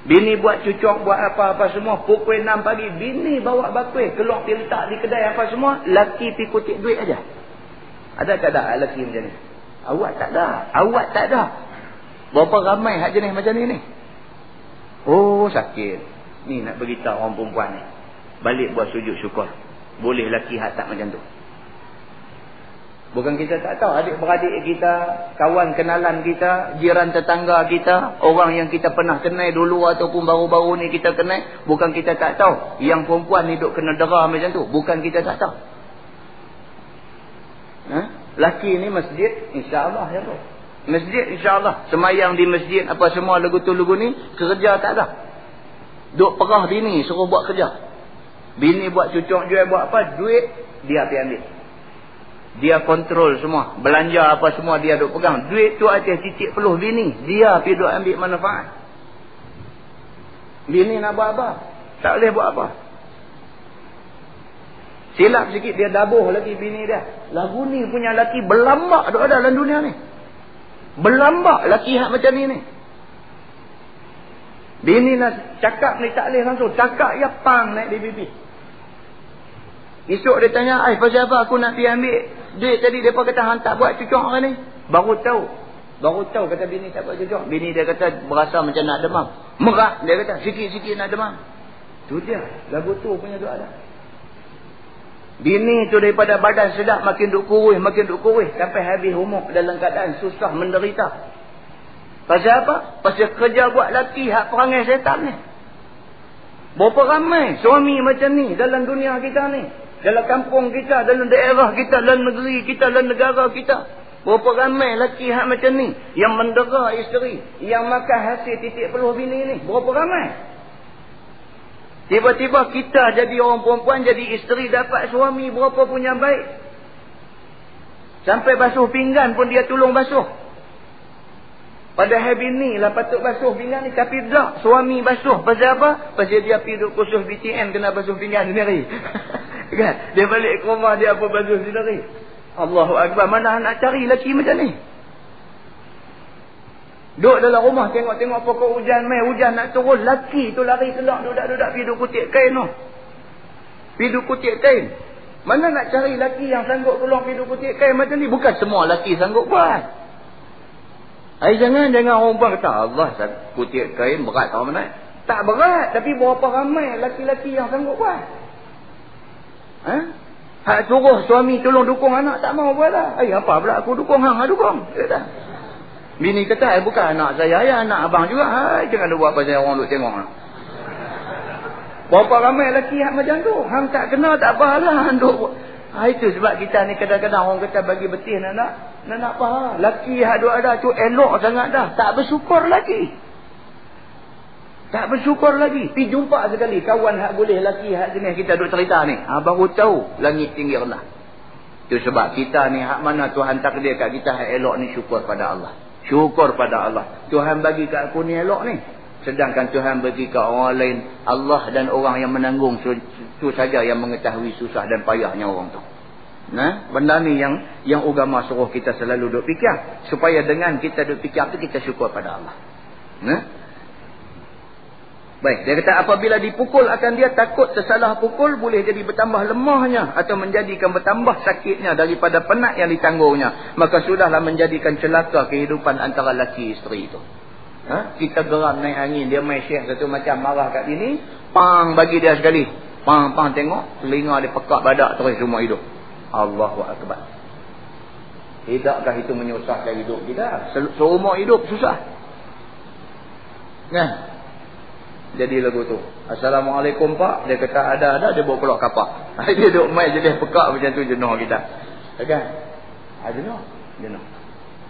Speaker 1: Bini buat cucuk, buat apa-apa semua. Pukul 6 pagi, bini bawa bakui. Keluar pergi letak di kedai apa semua. Laki pergi kutip duit aja. Ada tak ada laki macam ni? Awak tak ada. Awak tak ada. Berapa ramai hak jenis macam ni ni? Oh, sakit. Ni nak beritahu orang perempuan ni. Balik buat sujud syukur. Boleh laki hak tak macam tu. Bukan kita tak tahu adik-beradik kita, kawan kenalan kita, jiran tetangga kita, orang yang kita pernah kenal dulu ataupun baru-baru ni kita kenal, bukan kita tak tahu. Yang perempuan hidup kena dera macam tu, bukan kita tak tahu. Ha? Laki ni masjid, insya-Allah ya tu. Masjid insya-Allah, semayang di masjid apa semua lagu tu lagu ni, kerja tak ada. Duk perah bini suruh buat kerja. Bini buat cucuk jual buat apa, duit dia pergi ambil. Dia kontrol semua. Belanja apa semua dia duk pegang. Duit tu atas cicik peluh bini. Dia pergi duk ambil manfaat. Bini nak buat apa? Tak boleh buat apa. Silap sikit dia dabuh lagi bini dia. Lagu ni punya laki berlambak duk ada dalam dunia ni. Berlambak laki hak macam ni ni. Bini nak cakap ni tak boleh langsung. Cakap ya pang naik di bibi. Esok dia tanya, ai pasal apa aku nak pergi ambil duit tadi depa kata hang tak buat cucuk orang ni. Baru tahu. Baru tahu kata bini tak buat cucuk. Bini dia kata berasa macam nak demam. Merak dia kata sikit-sikit nak demam. Tu dia. Lagu tu punya doa dah. Bini tu daripada badan sedap makin duk kurus, makin duk kurus sampai habis umur dalam keadaan susah menderita. Pasal apa? Pasal kerja buat laki hak perangai setan ni. Berapa ramai suami macam ni dalam dunia kita ni dalam kampung kita, dalam daerah kita, dalam negeri kita, dalam negara kita. Berapa ramai lelaki hak macam ni yang mendera isteri, yang makan hasil titik peluh bini ni. Berapa ramai? Tiba-tiba kita jadi orang perempuan, jadi isteri dapat suami berapa punya baik. Sampai basuh pinggan pun dia tolong basuh. Padahal bini lah patut basuh pinggan ni. Tapi tak, suami basuh. Pasal apa? Pasal dia pergi duduk kursus BTN kena basuh pinggan sendiri. *laughs* kan? Dia balik ke rumah dia apa baju sendiri. Allahu Akbar. Mana nak cari lelaki macam ni? Duduk dalam rumah tengok-tengok pokok hujan mai. Hujan nak turun. Lelaki tu lari keluar. Duduk-duduk pergi duduk kutip kain tu. Pergi duduk kutip kain. Mana nak cari lelaki yang sanggup keluar pergi duduk kutip kain macam ni? Bukan semua lelaki sanggup buat. Ay, jangan jangan orang pun kata Allah kutip kain berat tau mana. Tak berat tapi berapa ramai lelaki-lelaki yang sanggup buat. Ha? Hak suruh suami tolong dukung anak tak mau lah. Eh apa pula aku dukung hang dukung. Kata. Bini kata eh bukan anak saya ya anak abang juga. Hai jangan ada buat pasal orang duk tengok. Berapa ramai lelaki yang macam tu. Hang tak kena tak apalah duk. Ha, itu sebab kita ni kadang-kadang orang kata bagi betis nak nak. Apa? Lelaki yang ada tu elok sangat dah. Tak bersyukur lagi. Tak bersyukur lagi. Pi jumpa sekali kawan hak boleh laki hak jenis kita duk cerita ni. Ha, baru tahu langit tinggi rendah. Itu sebab kita ni hak mana Tuhan takdir kat kita hak elok ni syukur pada Allah. Syukur pada Allah. Tuhan bagi kat aku ni elok ni. Sedangkan Tuhan bagi kat orang lain. Allah dan orang yang menanggung itu saja yang mengetahui susah dan payahnya orang tu. Nah, benda ni yang yang agama suruh kita selalu duk fikir supaya dengan kita duk fikir tu kita syukur pada Allah. Nah. Baik, dia kata apabila dipukul akan dia takut tersalah pukul boleh jadi bertambah lemahnya atau menjadikan bertambah sakitnya daripada penat yang ditanggungnya. Maka sudahlah menjadikan celaka kehidupan antara laki isteri itu. Ha? Kita geram naik angin, dia main syekh satu macam marah kat sini, pang bagi dia sekali. Pang pang tengok, telinga dia pekak badak terus semua hidup. Allahu akbar. Tidakkah itu menyusahkan hidup kita? Seumur hidup susah. Nah. Jadi lagu tu. Assalamualaikum pak. Dia kata ada-ada dia bawa keluar kapak. *laughs* dia duduk mai jadi pekak macam tu jenuh kita. Kan? Ha jenuh. Jenuh.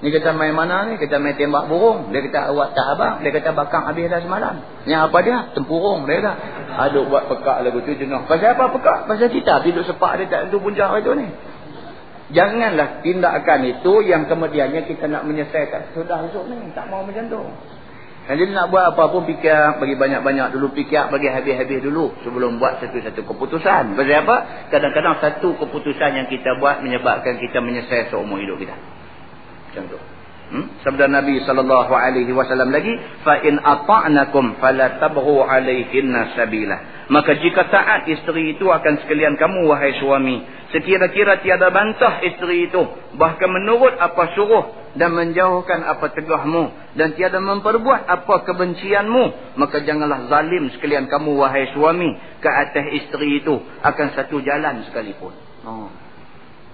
Speaker 1: Ni kita main mana ni? Kita main tembak burung. Dia kata awak tak abang. Dia kata bakang habis dah semalam. Ni apa dia? Tempurung dia kata. Aduk buat pekak lagu tu jenuh. Pasal apa pekak? Pasal kita tidur sepak dia tak tentu puncak itu ni. Janganlah tindakan itu yang kemudiannya kita nak menyelesaikan. Sudah esok ni. Tak mau macam tu. Jadi nak buat apa pun fikir. Bagi banyak-banyak dulu fikir. Bagi habis-habis dulu. Sebelum buat satu-satu keputusan. Pasal apa? Kadang-kadang satu keputusan yang kita buat menyebabkan kita menyelesaikan seumur hidup kita. Tu. Hmm? Sabda Nabi sallallahu alaihi wasallam lagi, fa in ata'nakum fala tabghu alaihinna sabila. Maka jika taat isteri itu akan sekalian kamu wahai suami, sekira-kira tiada bantah isteri itu, bahkan menurut apa suruh dan menjauhkan apa tegahmu dan tiada memperbuat apa kebencianmu, maka janganlah zalim sekalian kamu wahai suami ke atas isteri itu akan satu jalan sekalipun. Oh.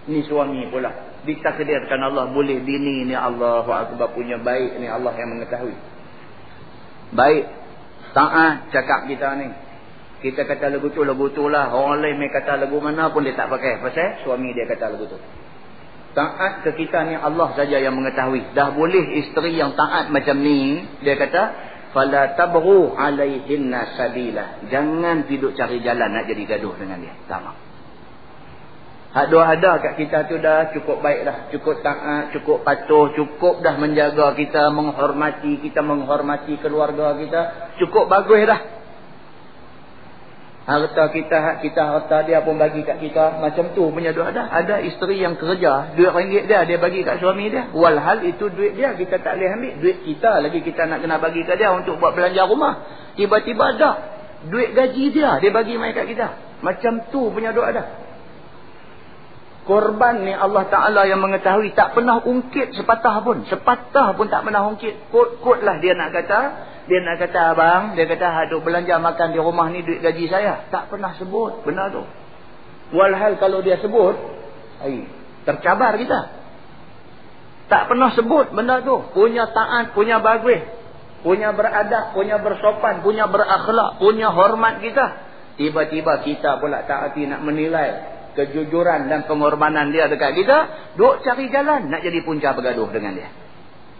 Speaker 1: Ini suami pula ditakdirkan Allah. Boleh bini ni Allah akbar punya baik ni Allah yang mengetahui. Baik taat cakap kita ni. Kita kata lagu tu lagu tu lah. Orang lain mai kata lagu mana pun dia tak pakai. Pasal suami dia kata lagu tu. Taat ke kita ni Allah saja yang mengetahui. Dah boleh isteri yang taat macam ni dia kata fala tabghu alaihinna sabila. Jangan tidur cari jalan nak jadi gaduh dengan dia. Tak Hak dua ada kat kita tu dah cukup baik dah. Cukup taat, cukup patuh, cukup dah menjaga kita, menghormati kita, menghormati keluarga kita. Cukup bagus dah. Harta kita, hak kita, harta dia pun bagi kat kita. Macam tu punya dua ada. Ada isteri yang kerja, duit ringgit dia, dia bagi kat suami dia. Walhal itu duit dia, kita tak boleh ambil. Duit kita lagi kita nak kena bagi kat dia untuk buat belanja rumah. Tiba-tiba ada. Duit gaji dia, dia bagi main kat kita. Macam tu punya dua ada. Korban ni Allah Ta'ala yang mengetahui tak pernah ungkit sepatah pun. Sepatah pun tak pernah ungkit. Kot-kot lah dia nak kata. Dia nak kata abang. Dia kata haduk belanja makan di rumah ni duit gaji saya. Tak pernah sebut benar tu. Walhal kalau dia sebut. Ay, tercabar kita. Tak pernah sebut benda tu. Punya taat, punya bagus. Punya beradab, punya bersopan, punya berakhlak, punya hormat kita. Tiba-tiba kita pula tak hati nak menilai kejujuran dan pengorbanan dia dekat kita, duk cari jalan nak jadi punca bergaduh dengan dia.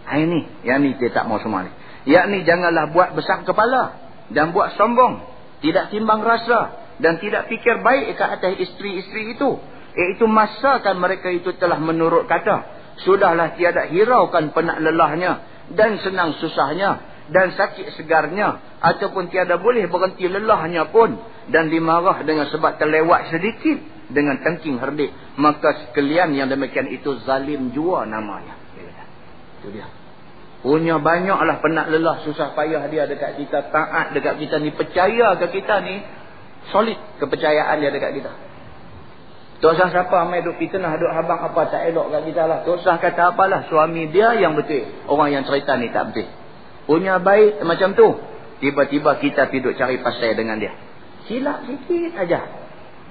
Speaker 1: Ha ini, yang ni dia tak mau semua ni. Yakni janganlah buat besar kepala dan buat sombong, tidak timbang rasa dan tidak fikir baik ke atas isteri-isteri itu. Iaitu masakan mereka itu telah menurut kata. Sudahlah tiada hiraukan penat lelahnya dan senang susahnya dan sakit segarnya ataupun tiada boleh berhenti lelahnya pun dan dimarah dengan sebab terlewat sedikit dengan tangking herdik maka sekalian yang demikian itu zalim jua namanya. Itu dia. Punya banyaklah penat lelah susah payah dia dekat kita taat dekat kita ni percaya ke kita ni solid kepercayaan dia dekat kita. Tak usah siapa mai duk fitnah duk habang apa tak elok kat kita lah. Tak usah kata apalah suami dia yang betul. Orang yang cerita ni tak betul. Punya baik macam tu. Tiba-tiba kita pergi cari pasal dengan dia. Silap sikit aja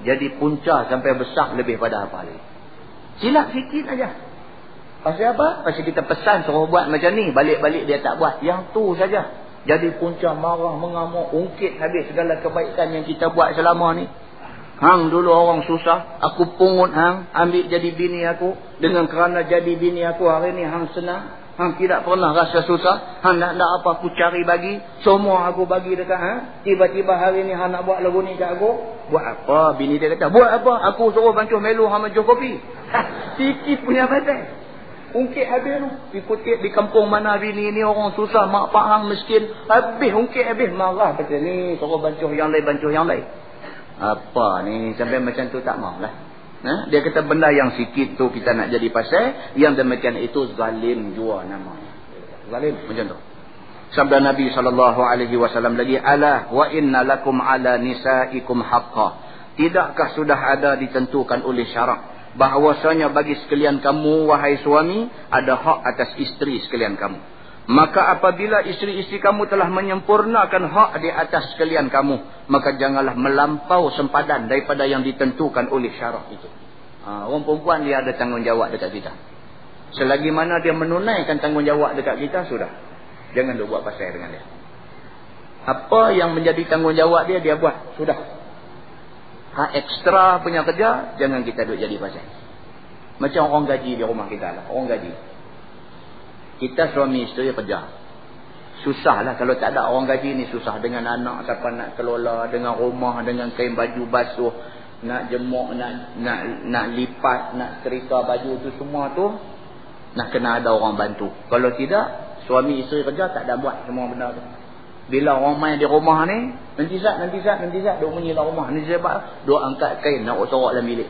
Speaker 1: jadi punca sampai besar lebih pada apa lagi silap sikit aja pasal apa? Pasal kita pesan suruh buat macam ni balik-balik dia tak buat. Yang tu saja. Jadi punca marah mengamuk ungkit habis segala kebaikan yang kita buat selama ni. Hang dulu orang susah. Aku pungut hang. Ambil jadi bini aku. Dengan kerana jadi bini aku hari ni hang senang Hang tidak pernah rasa susah. Hang nak nak apa aku cari bagi. Semua aku bagi dekat hang. Tiba-tiba hari ni hang nak buat lagu ni kat aku. Buat apa? Bini dia kata. Buat apa? Aku suruh bancuh melu hang bancuh kopi. Sikit punya badan. Ungkit habis tu. Dikutip di kampung mana bini ni orang susah. Mak pak hang miskin. Habis ungkit habis. Marah betul ni. Suruh bancuh yang lain bancuh yang lain. Apa ni? Sampai macam tu tak mahu lah. Ha? Dia kata benda yang sikit tu kita nak jadi pasal. Yang demikian itu zalim jua namanya. Zalim macam tu. Sabda Nabi SAW lagi. Ala wa inna lakum ala nisaikum haqqa. Tidakkah sudah ada ditentukan oleh syarak. Bahawasanya bagi sekalian kamu wahai suami. Ada hak atas isteri sekalian kamu. Maka apabila isteri-isteri kamu telah menyempurnakan hak di atas sekalian kamu. Maka janganlah melampau sempadan daripada yang ditentukan oleh syarak itu. Ha, orang perempuan dia ada tanggungjawab dekat kita. Selagi mana dia menunaikan tanggungjawab dekat kita, sudah. Jangan dia buat pasal dengan dia. Apa yang menjadi tanggungjawab dia, dia buat. Sudah. Hak ekstra punya kerja, jangan kita duduk jadi pasal. Macam orang gaji di rumah kita lah. Orang gaji. Kita suami isteri kerja. Susah lah kalau tak ada orang gaji ni susah. Dengan anak siapa nak kelola. Dengan rumah, dengan kain baju basuh. Nak jemuk, nak nak nak lipat, nak serika baju tu semua tu. Nak kena ada orang bantu. Kalau tidak, suami isteri kerja tak ada buat semua benda tu. Bila orang main di rumah ni, nanti sat, nanti sat, nanti sat, duk menyilah rumah. Nanti sebab, duk angkat kain nak sorok dalam bilik.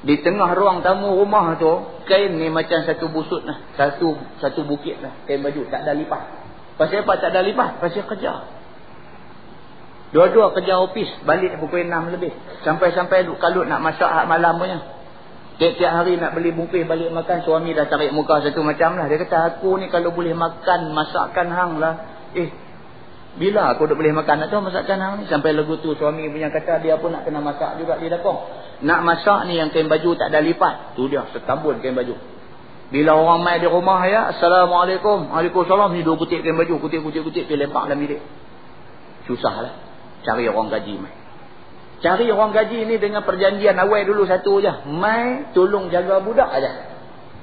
Speaker 1: Di tengah ruang tamu rumah tu, kain ni macam satu busut lah. Satu satu bukit lah. Kain baju. Tak ada lipat. Pasal apa tak ada lipat? Pasal kerja. Dua-dua kerja ofis. Balik pukul enam lebih. Sampai-sampai kalau nak masak hak malam punya. Tiap-tiap hari nak beli bungkih balik makan. Suami dah tarik muka satu macam lah. Dia kata aku ni kalau boleh makan masakan hang lah. Eh. Bila aku dah boleh makan nak tahu masakan hang ni. Sampai lagu tu suami punya kata dia pun nak kena masak juga di dakong. Nak masak ni yang kain baju tak ada lipat. Tu dia setambun kain baju. Bila orang mai di rumah ya. Assalamualaikum. Waalaikumsalam. Ni dua kutip kain baju. Kutip-kutip-kutip. Dia lempak dalam bilik. Susah lah. Cari orang gaji mai. Cari orang gaji ni dengan perjanjian awal dulu satu je. Mai tolong jaga budak aja.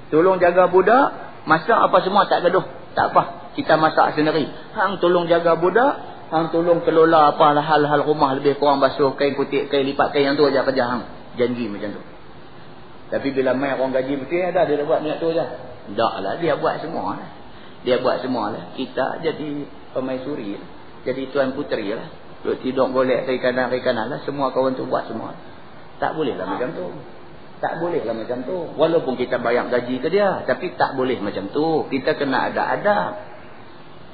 Speaker 1: Tolong jaga budak. Masak apa semua tak gaduh. Tak apa. Kita masak sendiri. Hang tolong jaga budak. Hang tolong kelola apa hal-hal rumah lebih kurang basuh kain kutip, kain lipat kain yang tu aja kerja hang janji macam tu. Tapi bila mai orang gaji betul ada dia buat niat tu aja. Taklah dia buat semua lah. Dia buat semua lah. Kita jadi pemaisuri lah. Jadi tuan puteri lah. Duk tidur golek kiri kanan kiri kanan lah. Semua kawan tu buat semua. Tak boleh lah macam tu. Tak boleh lah macam tu. Walaupun kita bayar gaji ke dia. Tapi tak boleh macam tu. Kita kena ada adab.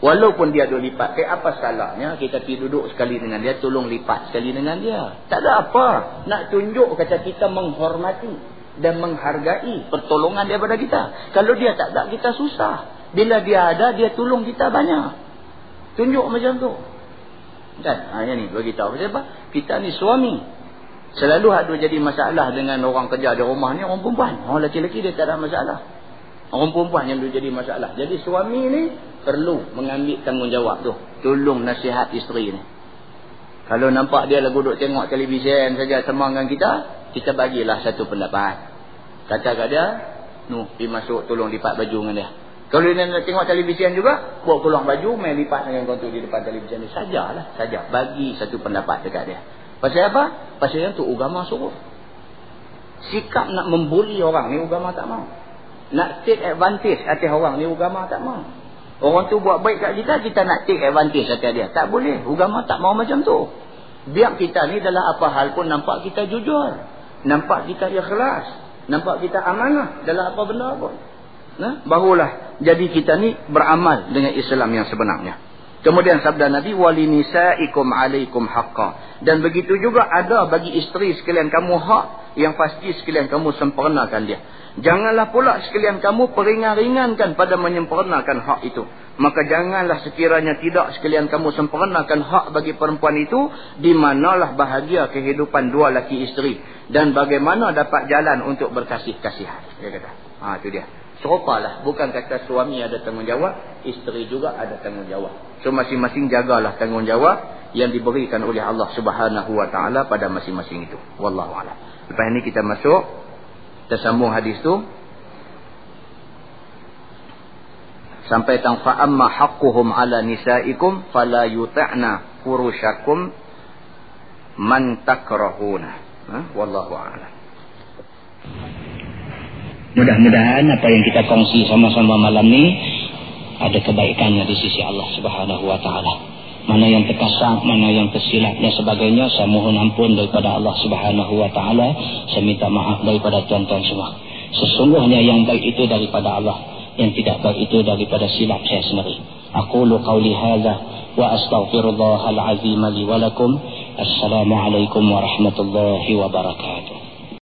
Speaker 1: Walaupun dia duduk lipat, eh apa salahnya kita pergi duduk sekali dengan dia, tolong lipat sekali dengan dia. Tak ada apa. Nak tunjuk kata kita menghormati dan menghargai pertolongan daripada kita. Kalau dia tak ada, kita susah. Bila dia ada, dia tolong kita banyak. Tunjuk macam tu. Kan? Ha, yang ni bagi tahu. Sebab kita ni suami. Selalu ada jadi masalah dengan orang kerja di rumah ni, orang perempuan. Orang lelaki-lelaki dia tak ada masalah. Orang perempuan yang jadi masalah. Jadi suami ni perlu mengambil tanggungjawab tu. Tolong nasihat isteri ni. Kalau nampak dia lagu duduk tengok televisyen saja teman dengan kita, kita bagilah satu pendapat. Kata kat dia, nu, pergi masuk tolong lipat baju dengan dia. Kalau dia nak tengok televisyen juga, buat keluar baju, main lipat dengan kontur di depan televisyen ni. Sajalah, saja. Bagi satu pendapat dekat dia. Pasal apa? Pasal yang tu agama suruh. Sikap nak membuli orang ni agama tak mau. Nak take advantage atas orang ni agama tak mau. Orang tu buat baik kat kita, kita nak take advantage kata dia. Tak boleh. Agama tak mau macam tu. Biar kita ni dalam apa hal pun nampak kita jujur. Nampak kita ikhlas. Nampak kita amanah dalam apa benda pun. Nah, barulah jadi kita ni beramal dengan Islam yang sebenarnya. Kemudian sabda Nabi wali nisaikum alaikum haqqa. Dan begitu juga ada bagi isteri sekalian kamu hak yang pasti sekalian kamu sempurnakan dia. Janganlah pula sekalian kamu peringan-ringankan pada menyempurnakan hak itu. Maka janganlah sekiranya tidak sekalian kamu sempurnakan hak bagi perempuan itu. Di manalah bahagia kehidupan dua laki isteri. Dan bagaimana dapat jalan untuk berkasih-kasihan. Dia kata. Ha, itu dia. Serupalah. Bukan kata suami ada tanggungjawab. Isteri juga ada tanggungjawab. So masing-masing jagalah tanggungjawab. Yang diberikan oleh Allah subhanahu wa ta'ala pada masing-masing itu. Wallahu'ala. Lepas ini kita masuk kita sambung hadis tu. Sampai tang fa amma haqquhum ala nisaikum fala yuta'na furushakum man takrahuna. Ha? Wallahu a'lam. Mudah-mudahan apa yang kita kongsi sama-sama malam ni ada kebaikannya di sisi Allah Subhanahu wa taala.
Speaker 2: Mana yang terkasar, mana yang tersilap dan sebagainya. Saya mohon ampun daripada Allah Subhanahu Wa Taala. Saya minta maaf daripada tuan-tuan semua. Sesungguhnya yang baik itu daripada Allah, yang tidak baik itu daripada silap saya sendiri. Aku lu qauli hadza wa astaghfirullahal azim li wa lakum. Assalamualaikum warahmatullahi wabarakatuh.